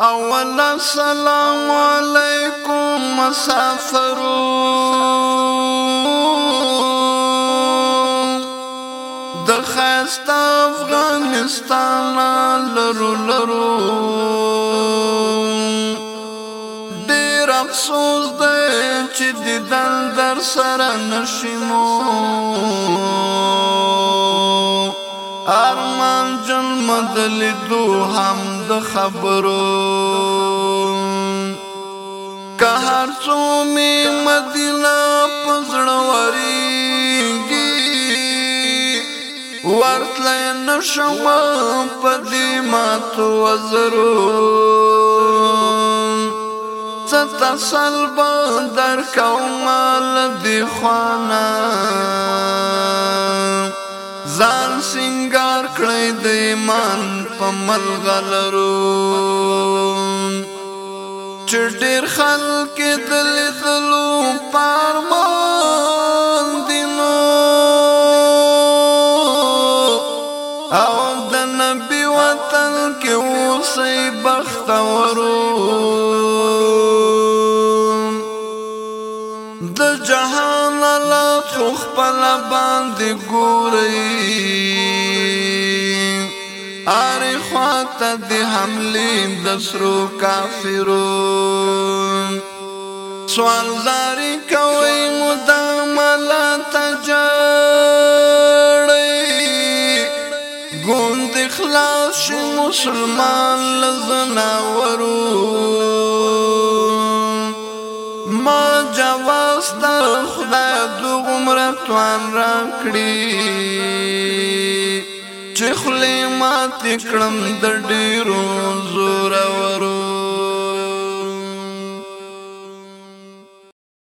اول السلام علیکم مسافرو د خاست افغانستان لرو لرو ډیر افسوس دی چې دیدن در سره نشمو ارمان هم دل دو هم د خبرو که هر څو می مدینه پزړوريږي ورتلای نشم پدې ماتو وزرو څه تسل به در کوم مال دی خوانه ځان سنگار کړی د ایمان په ملغلرو چډیر خلک دل دلو پارمان دینو او د نبی وطن کې اوسې بختورو د جهان لا خو خپل باندې ګوري اره خواته د حملې د سرو کافرون سوالداري کوي مدام لا تجړې ګوند خلاص مسلمان لزنا ورو ما جواب مستا خدای دو عمره توان را کړی چې خلې مات کړم د ډیرو زور ورو